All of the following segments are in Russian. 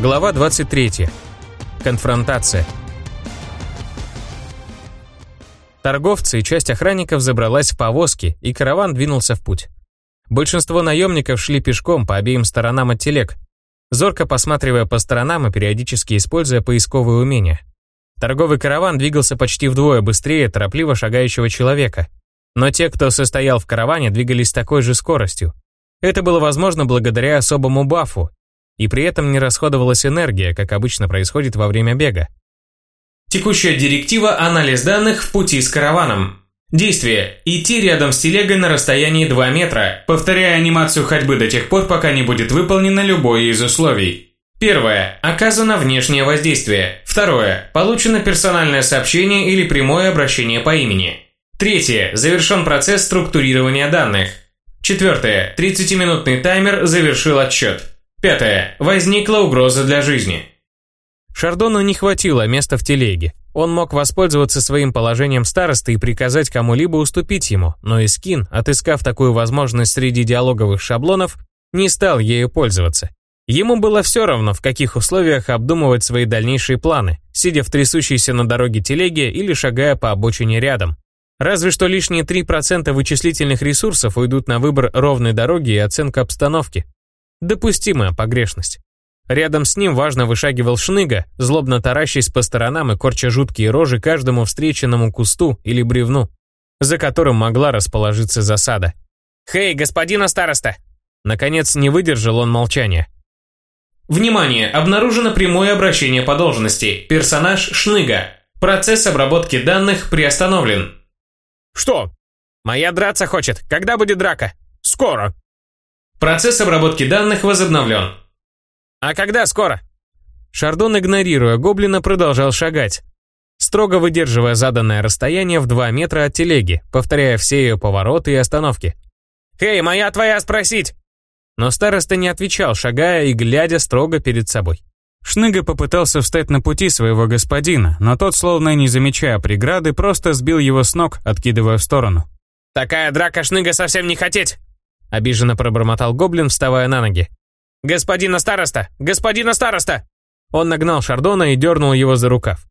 Глава 23. Конфронтация. Торговцы и часть охранников забралась в повозки, и караван двинулся в путь. Большинство наемников шли пешком по обеим сторонам от телег, зорко посматривая по сторонам и периодически используя поисковые умения. Торговый караван двигался почти вдвое быстрее торопливо шагающего человека. Но те, кто состоял в караване, двигались с такой же скоростью. Это было возможно благодаря особому бафу, и при этом не расходовалась энергия, как обычно происходит во время бега. Текущая директива «Анализ данных в пути с караваном». Действие. Идти рядом с телегой на расстоянии 2 метра, повторяя анимацию ходьбы до тех пор, пока не будет выполнено любое из условий. Первое. Оказано внешнее воздействие. Второе. Получено персональное сообщение или прямое обращение по имени. Третье. Завершен процесс структурирования данных. Четвертое. 30-минутный таймер завершил отсчет. Пятое. Возникла угроза для жизни. Шардону не хватило места в телеге. Он мог воспользоваться своим положением старосты и приказать кому-либо уступить ему, но Искин, отыскав такую возможность среди диалоговых шаблонов, не стал ею пользоваться. Ему было все равно, в каких условиях обдумывать свои дальнейшие планы, сидя в трясущейся на дороге телеге или шагая по обочине рядом. Разве что лишние 3% вычислительных ресурсов уйдут на выбор ровной дороги и оценку обстановки. Допустимая погрешность. Рядом с ним важно вышагивал шныга, злобно таращась по сторонам и корча жуткие рожи каждому встреченному кусту или бревну, за которым могла расположиться засада. «Хей, господина староста!» Наконец не выдержал он молчания. Внимание! Обнаружено прямое обращение по должности. Персонаж Шныга. Процесс обработки данных приостановлен. «Что? Моя драться хочет. Когда будет драка?» «Скоро!» Процесс обработки данных возобновлен. «А когда скоро?» Шардон, игнорируя гоблина, продолжал шагать, строго выдерживая заданное расстояние в 2 метра от телеги, повторяя все ее повороты и остановки. «Эй, моя твоя спросить!» Но староста не отвечал, шагая и глядя строго перед собой. Шныга попытался встать на пути своего господина, но тот, словно не замечая преграды, просто сбил его с ног, откидывая в сторону. «Такая драка Шныга совсем не хотеть!» Обиженно пробормотал гоблин, вставая на ноги. «Господина староста! Господина староста!» Он нагнал Шардона и дернул его за рукав.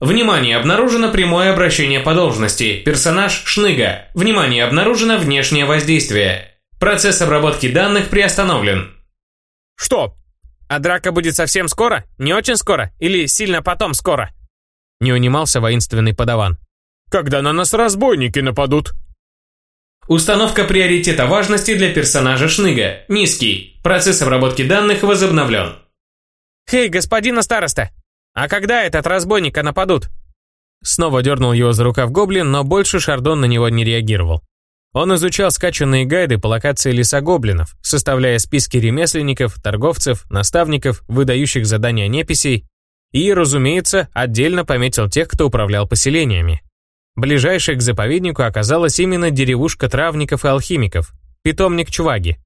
Внимание, обнаружено прямое обращение по должности. Персонаж Шныга. Внимание, обнаружено внешнее воздействие. Процесс обработки данных приостановлен. «Что? А драка будет совсем скоро? Не очень скоро? Или сильно потом скоро?» Не унимался воинственный подаван. «Когда на нас разбойники нападут?» Установка приоритета важности для персонажа Шныга. Низкий. Процесс обработки данных возобновлен. «Хей, господина староста! А когда этот разбойника нападут?» Снова дернул его за рукав гоблин, но больше Шардон на него не реагировал. Он изучал скачанные гайды по локации леса гоблинов, составляя списки ремесленников, торговцев, наставников, выдающих задания неписей, и, разумеется, отдельно пометил тех, кто управлял поселениями. Ближайшей к заповеднику оказалась именно деревушка травников и алхимиков, питомник Чуваги.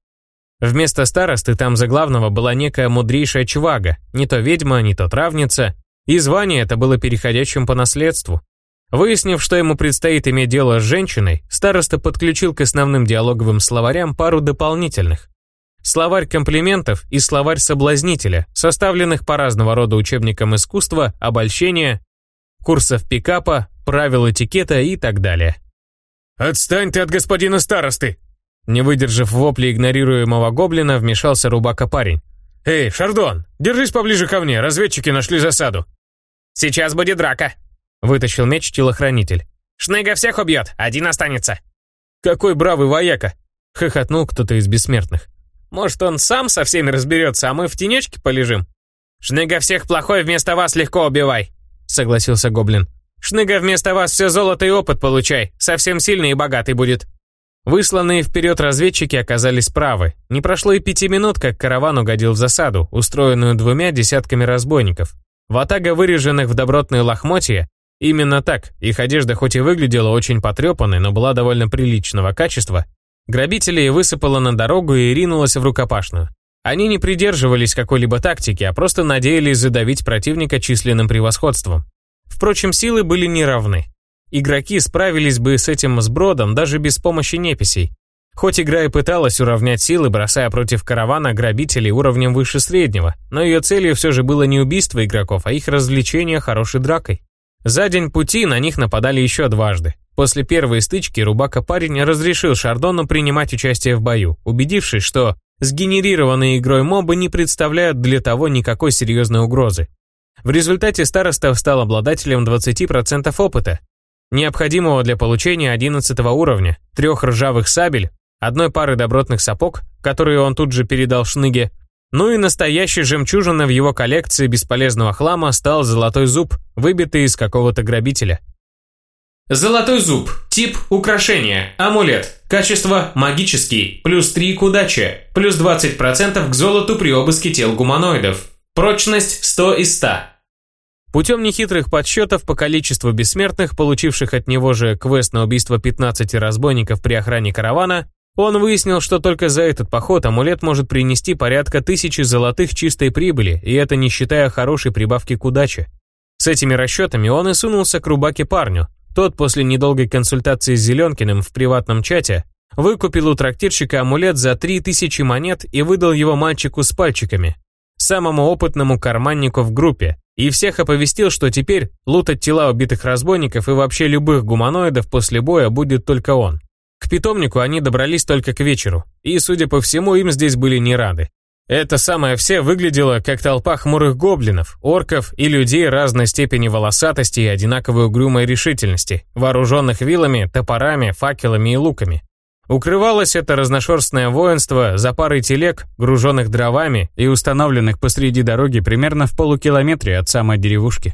Вместо старосты там за главного была некая мудрейшая Чувага, не то ведьма, не то травница, и звание это было переходящим по наследству. Выяснив, что ему предстоит иметь дело с женщиной, староста подключил к основным диалоговым словарям пару дополнительных. Словарь комплиментов и словарь соблазнителя, составленных по разного рода учебникам искусства, обольщения, курсов пикапа, правил этикета и так далее. «Отстань ты от господина старосты!» Не выдержав вопли игнорируемого гоблина, вмешался рубака-парень. «Эй, Шардон, держись поближе ко мне, разведчики нашли засаду». «Сейчас будет драка», — вытащил меч телохранитель. «Шныга всех убьет, один останется». «Какой бравый вояка!» — хохотнул кто-то из бессмертных. «Может, он сам со всеми разберется, а мы в тенечке полежим?» «Шныга всех плохой вместо вас легко убивай», — согласился гоблин. Шныга вместо вас все золото и опыт получай, совсем сильный и богатый будет». Высланные вперед разведчики оказались правы. Не прошло и пяти минут, как караван угодил в засаду, устроенную двумя десятками разбойников. Ватага выреженных в добротные лохмотья, именно так, их одежда хоть и выглядела очень потрепанной, но была довольно приличного качества, грабителей высыпала на дорогу и ринулась в рукопашную. Они не придерживались какой-либо тактики, а просто надеялись задавить противника численным превосходством. Впрочем, силы были неравны. Игроки справились бы с этим сбродом даже без помощи неписей. Хоть игра и пыталась уравнять силы, бросая против каравана грабителей уровнем выше среднего, но ее целью все же было не убийство игроков, а их развлечение хорошей дракой. За день пути на них нападали еще дважды. После первой стычки Рубака-парень разрешил Шардону принимать участие в бою, убедившись, что сгенерированные игрой мобы не представляют для того никакой серьезной угрозы. В результате староста стал обладателем 20% опыта, необходимого для получения 11 уровня, трех ржавых сабель, одной пары добротных сапог, которые он тут же передал Шныге, ну и настоящей жемчужиной в его коллекции бесполезного хлама стал золотой зуб, выбитый из какого-то грабителя. Золотой зуб. Тип украшения. Амулет. Качество магический. Плюс 3 к удаче. Плюс 20% к золоту при обыске тел гуманоидов. Прочность 100 из 100. Путем нехитрых подсчетов по количеству бессмертных, получивших от него же квест на убийство 15 разбойников при охране каравана, он выяснил, что только за этот поход амулет может принести порядка тысячи золотых чистой прибыли, и это не считая хорошей прибавки к удаче. С этими расчетами он и сунулся к рубаке парню. Тот после недолгой консультации с Зеленкиным в приватном чате выкупил у трактирщика амулет за 3000 монет и выдал его мальчику с пальчиками, самому опытному карманнику в группе, и всех оповестил, что теперь лутать тела убитых разбойников и вообще любых гуманоидов после боя будет только он. К питомнику они добрались только к вечеру, и, судя по всему, им здесь были не рады. Это самое все выглядело как толпа хмурых гоблинов, орков и людей разной степени волосатости и одинаковой угрюмой решительности, вооруженных вилами, топорами, факелами и луками. Укрывалось это разношерстное воинство за парой телег, груженных дровами и установленных посреди дороги примерно в полукилометре от самой деревушки.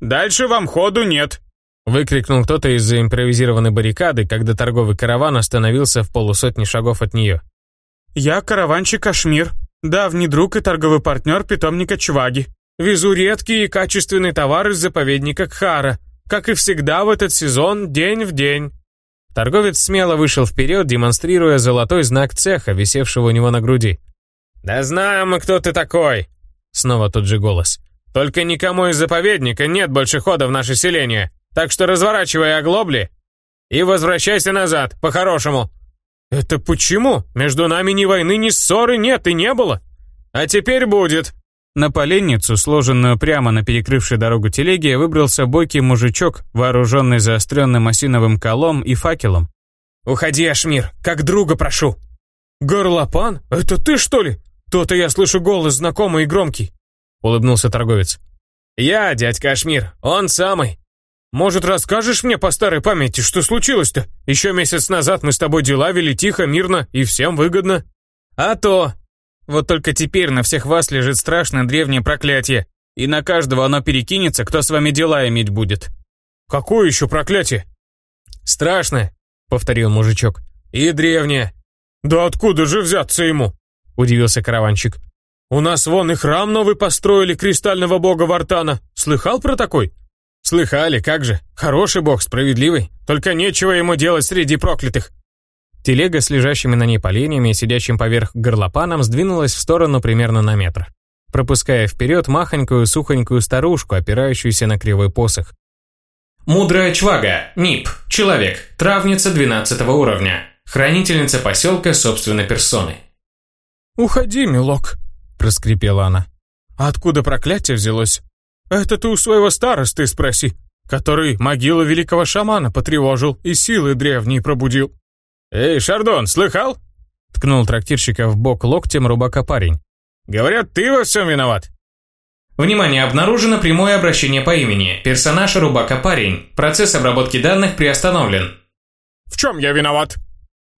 «Дальше вам ходу нет», Выкрикнул кто-то из-за импровизированной баррикады, когда торговый караван остановился в полусотни шагов от нее. «Я караванчик Кашмир, давний друг и торговый партнер питомника Чваги. Везу редкие и качественные товары из заповедника Кхара, как и всегда в этот сезон, день в день». Торговец смело вышел вперед, демонстрируя золотой знак цеха, висевшего у него на груди. «Да знаем мы, кто ты такой!» Снова тот же голос. «Только никому из заповедника нет больше хода в наше селение. Так что разворачивай оглобли и возвращайся назад, по-хорошему». «Это почему? Между нами ни войны, ни ссоры нет и не было. А теперь будет». На поленницу, сложенную прямо на перекрывшей дорогу телеги, выбрался бойкий мужичок, вооруженный заостренным осиновым колом и факелом. «Уходи, Ашмир, как друга прошу!» «Горлопан? Это ты, что ли? То-то я слышу голос знакомый и громкий!» Улыбнулся торговец. «Я, дядька Ашмир, он самый. Может, расскажешь мне по старой памяти, что случилось-то? Еще месяц назад мы с тобой дела вели тихо, мирно и всем выгодно». «А то! Вот только теперь на всех вас лежит страшное древнее проклятие, и на каждого оно перекинется, кто с вами дела иметь будет». «Какое еще проклятие?» «Страшное», — повторил мужичок. «И древнее». «Да откуда же взяться ему?» — удивился караванщик. «У нас вон и храм новый построили кристального бога Вартана. Слыхал про такой?» Слыхали, как же. Хороший бог, справедливый. Только нечего ему делать среди проклятых. Телега с лежащими на ней поленьями и сидящим поверх горлопаном сдвинулась в сторону примерно на метр, пропуская вперед махонькую сухонькую старушку, опирающуюся на кривой посох. Мудрая чвага, НИП, человек, травница 12 уровня, хранительница поселка собственной персоны. «Уходи, милок», — проскрипела она. «А откуда проклятие взялось?» «Это ты у своего старосты спроси, который могилу великого шамана потревожил и силы древние пробудил». «Эй, Шардон, слыхал?» Ткнул трактирщика в бок локтем рубака парень. «Говорят, ты во всем виноват». Внимание, обнаружено прямое обращение по имени. Персонаж Рубака парень. Процесс обработки данных приостановлен. «В чем я виноват?»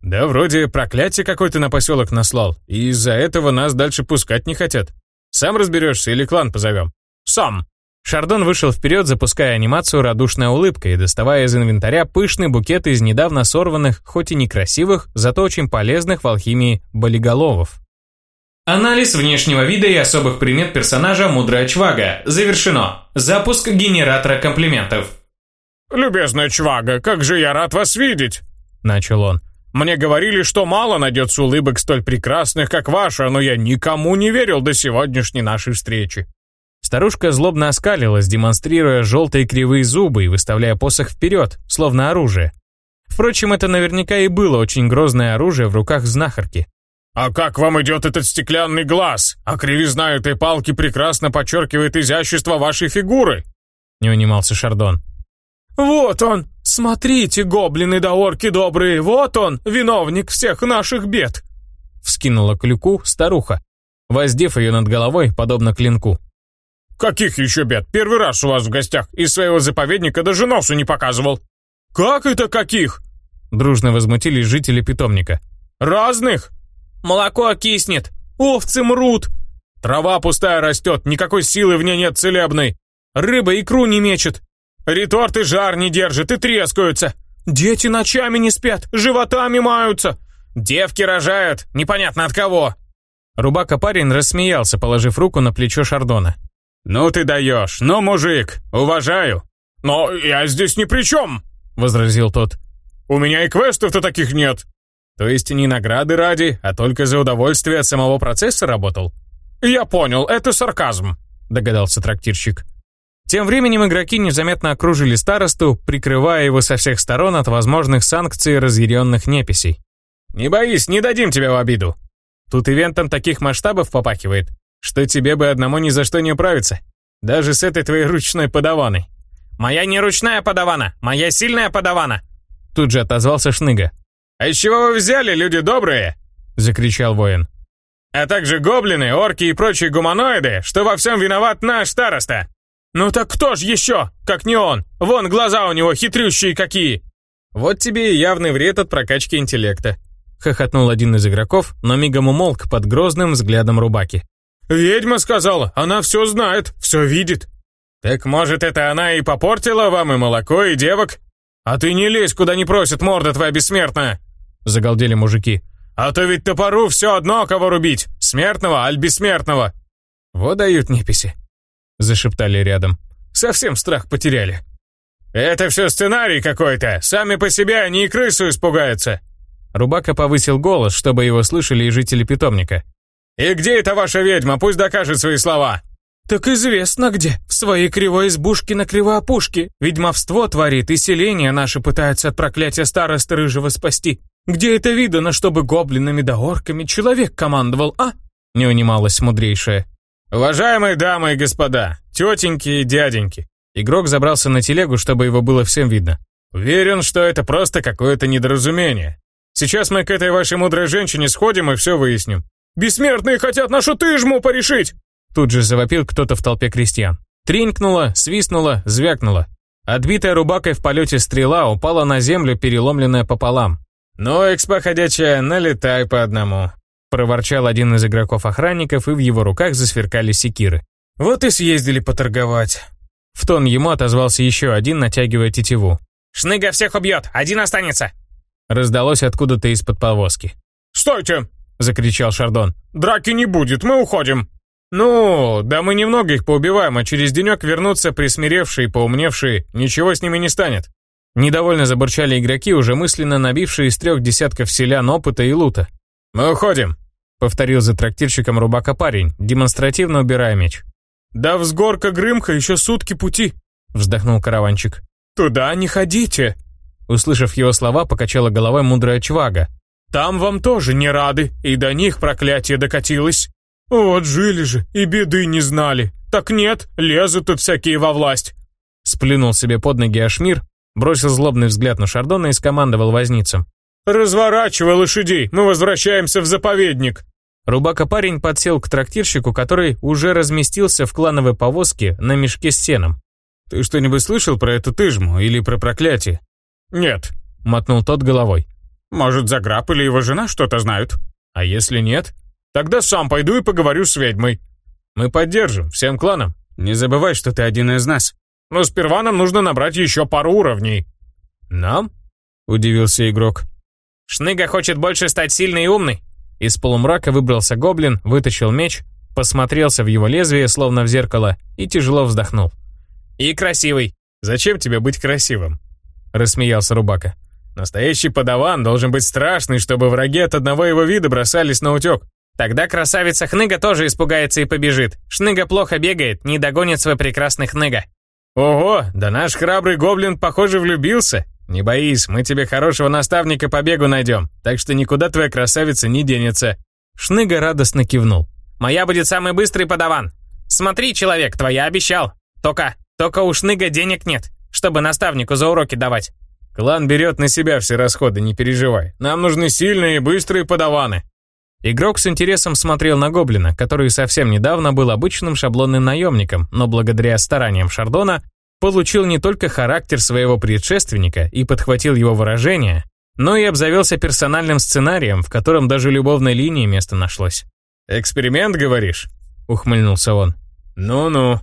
«Да вроде проклятие какое-то на поселок наслал, и из-за этого нас дальше пускать не хотят. Сам разберешься или клан позовем?» «Сам», Шардон вышел вперед, запуская анимацию радушной улыбкой и доставая из инвентаря пышный букет из недавно сорванных, хоть и некрасивых, зато очень полезных в алхимии болиголовов. Анализ внешнего вида и особых примет персонажа Мудрая Чвага. Завершено. Запуск генератора комплиментов. «Любезная Чвага, как же я рад вас видеть!» Начал он. «Мне говорили, что мало найдется улыбок столь прекрасных, как ваша, но я никому не верил до сегодняшней нашей встречи. Старушка злобно оскалилась, демонстрируя желтые кривые зубы и выставляя посох вперед, словно оружие. Впрочем, это наверняка и было очень грозное оружие в руках знахарки. «А как вам идет этот стеклянный глаз? А кривизна этой палки прекрасно подчеркивает изящество вашей фигуры!» Не унимался Шардон. «Вот он! Смотрите, гоблины да орки добрые! Вот он, виновник всех наших бед!» Вскинула клюку старуха, воздев ее над головой, подобно клинку. «Каких еще бед? Первый раз у вас в гостях. Из своего заповедника даже носу не показывал». «Как это каких?» Дружно возмутились жители питомника. «Разных?» «Молоко киснет!» «Овцы мрут!» «Трава пустая растет, никакой силы в ней нет целебной!» «Рыба икру не мечет!» «Реторты жар не держит и трескаются!» «Дети ночами не спят, животами маются!» «Девки рожают, непонятно от кого!» Рубака-парень рассмеялся, положив руку на плечо Шардона. «Ну ты даешь, ну, мужик, уважаю!» «Но я здесь ни при чем!» — возразил тот. «У меня и квестов-то таких нет!» То есть не награды ради, а только за удовольствие от самого процесса работал? Я понял, это сарказм, догадался трактирщик. Тем временем игроки незаметно окружили старосту, прикрывая его со всех сторон от возможных санкций разъяренных неписей. «Не боись, не дадим тебя в обиду!» Тут ивентом таких масштабов попахивает, что тебе бы одному ни за что не управиться. Даже с этой твоей ручной подаваной. «Моя не ручная подавана, моя сильная подавана!» Тут же отозвался Шныга. «А из чего вы взяли, люди добрые?» — закричал воин. «А также гоблины, орки и прочие гуманоиды, что во всем виноват наш староста!» «Ну так кто ж еще, как не он? Вон глаза у него хитрющие какие!» «Вот тебе и явный вред от прокачки интеллекта», — хохотнул один из игроков, но мигом умолк под грозным взглядом Рубаки. «Ведьма сказала, она все знает, все видит». «Так может, это она и попортила вам и молоко, и девок? А ты не лезь, куда не просит морда твоя бессмертная!» — загалдели мужики. «А то ведь топору все одно, кого рубить, смертного аль бессмертного!» «Вот дают неписи», — зашептали рядом. «Совсем страх потеряли». «Это все сценарий какой-то, сами по себе они и крысу испугаются!» Рубака повысил голос, чтобы его слышали и жители питомника. «И где эта ваша ведьма? Пусть докажет свои слова!» «Так известно где, в своей кривой избушке на кривоопушке. Ведьмовство творит, и селение наше пытается от проклятия старосты рыжего спасти. Где это видано, чтобы гоблинами да орками человек командовал, а?» Не унималась мудрейшая. «Уважаемые дамы и господа, тетеньки и дяденьки!» Игрок забрался на телегу, чтобы его было всем видно. «Уверен, что это просто какое-то недоразумение. Сейчас мы к этой вашей мудрой женщине сходим и все выясним. Бессмертные хотят нашу тыжму порешить!» Тут же завопил кто-то в толпе крестьян. Тринкнула, свистнула, звякнула. Отбитая рубакой в полете стрела упала на землю, переломленная пополам. «Ну, экспо ходячая, налетай по одному», — проворчал один из игроков-охранников, и в его руках засверкали секиры. «Вот и съездили поторговать». В тон ему отозвался еще один, натягивая тетиву. «Шныга всех убьет, один останется!» Раздалось откуда-то из-под повозки. «Стойте!» — закричал Шардон. «Драки не будет, мы уходим!» «Ну, да мы немного их поубиваем, а через денек вернутся присмиревшие, поумневшие, ничего с ними не станет. Недовольно забурчали игроки, уже мысленно набившие из трех десятков селян опыта и лута. «Мы уходим», — повторил за трактирщиком рубака парень, демонстративно убирая меч. «Да взгорка Грымха еще сутки пути», — вздохнул караванчик. «Туда не ходите», — услышав его слова, покачала головой мудрая чвага. «Там вам тоже не рады, и до них проклятие докатилось. Вот жили же, и беды не знали. Так нет, лезут тут всякие во власть». Сплюнул себе под ноги Ашмир, Бросил злобный взгляд на Шардона и скомандовал возницам. «Разворачивай лошадей, мы возвращаемся в заповедник!» Рубака-парень подсел к трактирщику, который уже разместился в клановой повозке на мешке с сеном. «Ты что-нибудь слышал про эту тыжму или про проклятие?» «Нет», — мотнул тот головой. «Может, Заграб или его жена что-то знают? А если нет? Тогда сам пойду и поговорю с ведьмой. Мы поддержим, всем кланам. Не забывай, что ты один из нас». Но сперва нам нужно набрать еще пару уровней». «Нам?» — удивился игрок. «Шныга хочет больше стать сильной и умной». Из полумрака выбрался гоблин, вытащил меч, посмотрелся в его лезвие, словно в зеркало, и тяжело вздохнул. «И красивый». «Зачем тебе быть красивым?» — рассмеялся Рубака. «Настоящий подаван должен быть страшный, чтобы враги от одного его вида бросались на утек. Тогда красавица Хныга тоже испугается и побежит. Шныга плохо бегает, не догонит свой прекрасный Хныга». Ого, да наш храбрый гоблин, похоже, влюбился. Не боись, мы тебе хорошего наставника по бегу найдем, так что никуда твоя красавица не денется. Шныга радостно кивнул. Моя будет самый быстрый подаван. Смотри, человек, твоя обещал. Только, только у Шныга денег нет, чтобы наставнику за уроки давать. Клан берет на себя все расходы, не переживай. Нам нужны сильные и быстрые подаваны. Игрок с интересом смотрел на Гоблина, который совсем недавно был обычным шаблонным наемником, но благодаря стараниям Шардона получил не только характер своего предшественника и подхватил его выражение, но и обзавелся персональным сценарием, в котором даже любовной линии место нашлось. «Эксперимент, говоришь?» — ухмыльнулся он. «Ну-ну,